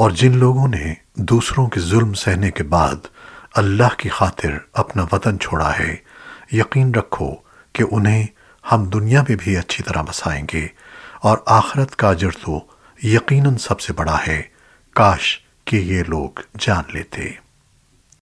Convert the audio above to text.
اور جن لوگوں نے دوسروں کے ظلم سہنے کے بعد اللہ کی خاطر اپنا وطن چھوڑا ہے، یقین رکھو کہ انہیں ہم دنیا میں بھی اچھی طرح بسائیں گے اور آخرت کا اجر تو یقیناً سب سے بڑا ہے۔ کاش کہ یہ لوگ جان لیتے۔